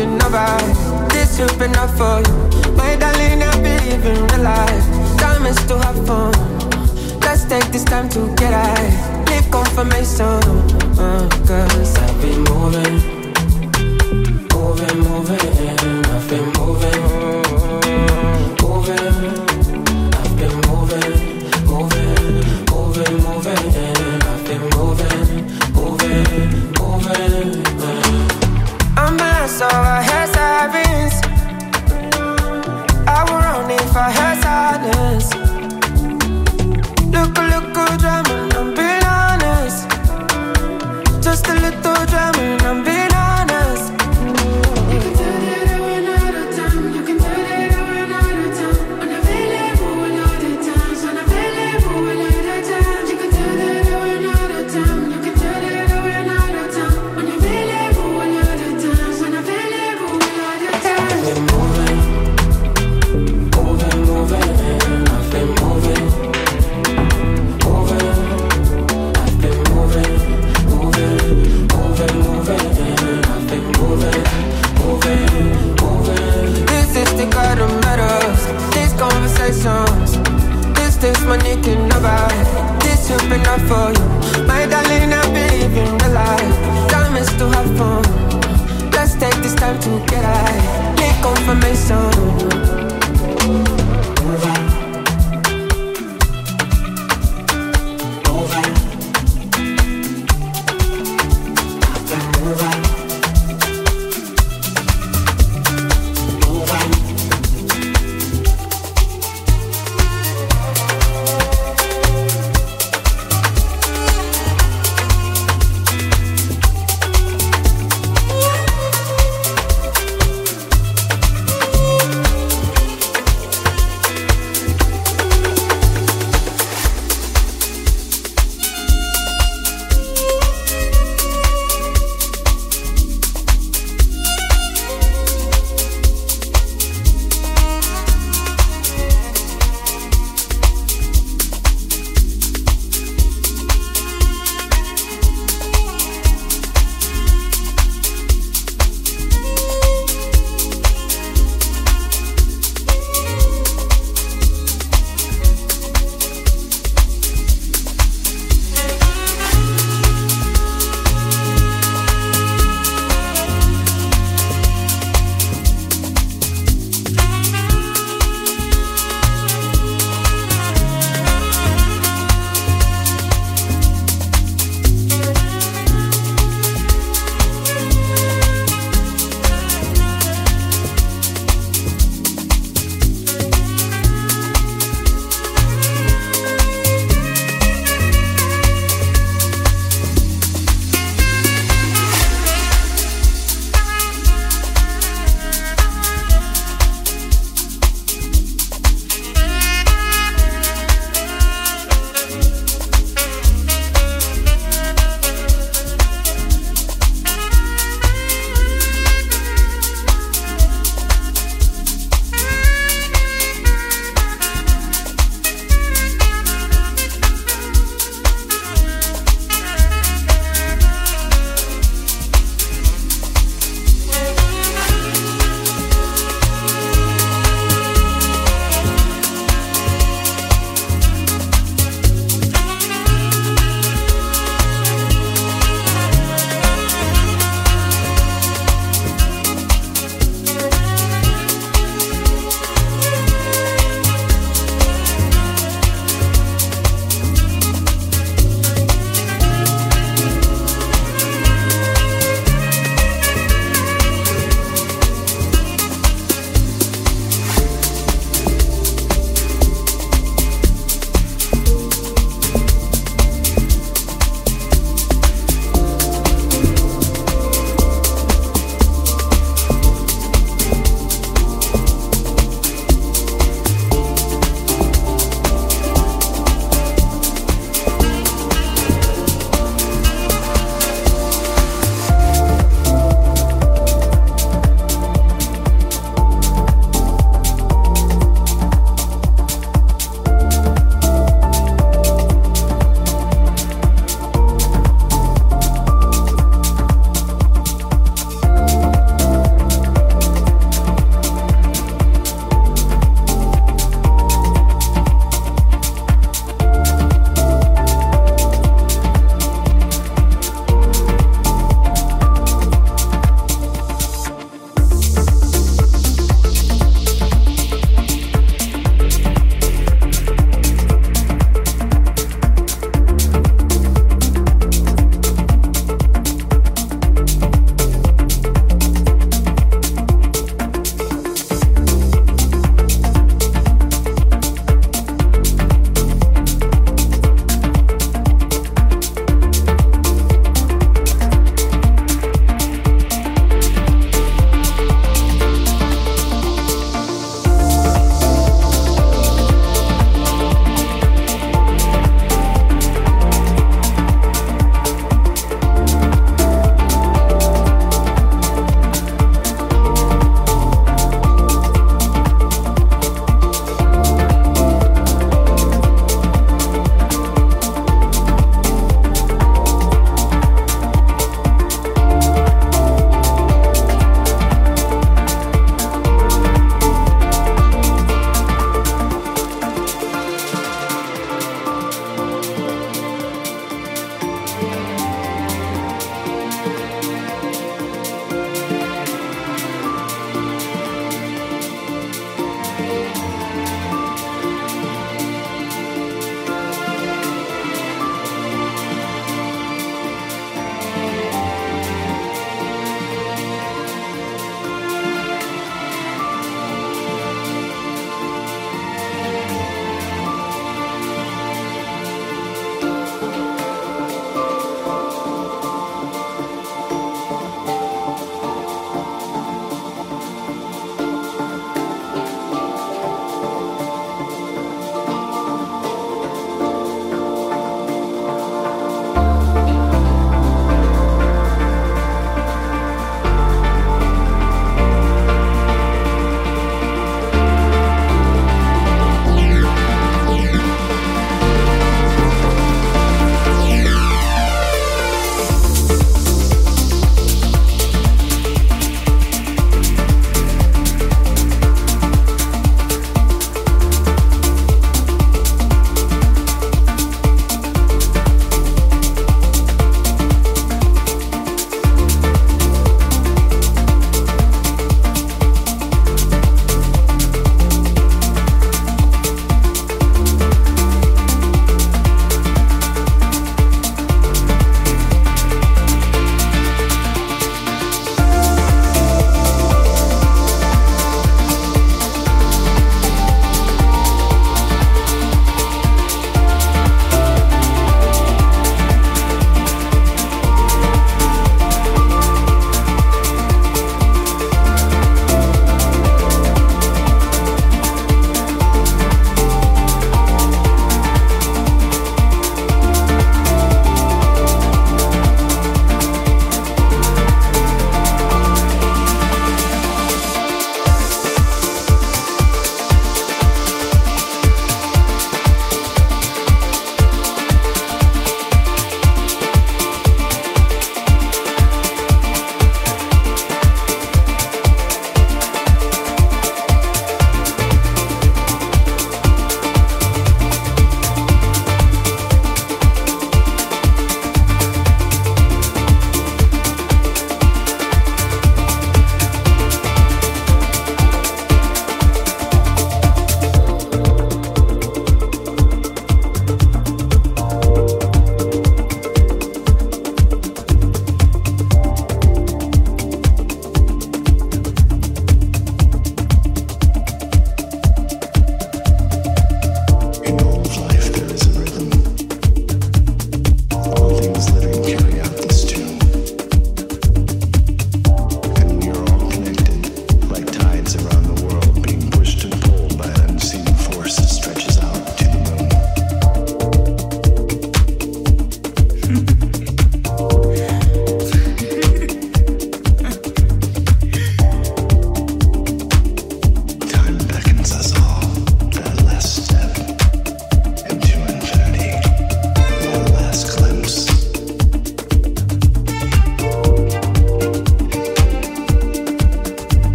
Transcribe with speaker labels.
Speaker 1: you never. This will be enough for you. My darling, I believe in real life. Time is to have fun. Let's take this time to get high. Leave confirmation. Uh, Cause I've been moving. Moving, moving. I've been moving. Moving. I've been moving. Moving. Moving, moving. I've been moving. Moving, moving. I'm so I had sirens. I would run if I had giving up for you. My darling, I believe in real life. Time is to have fun. Let's take this time to get high. Get confirmation.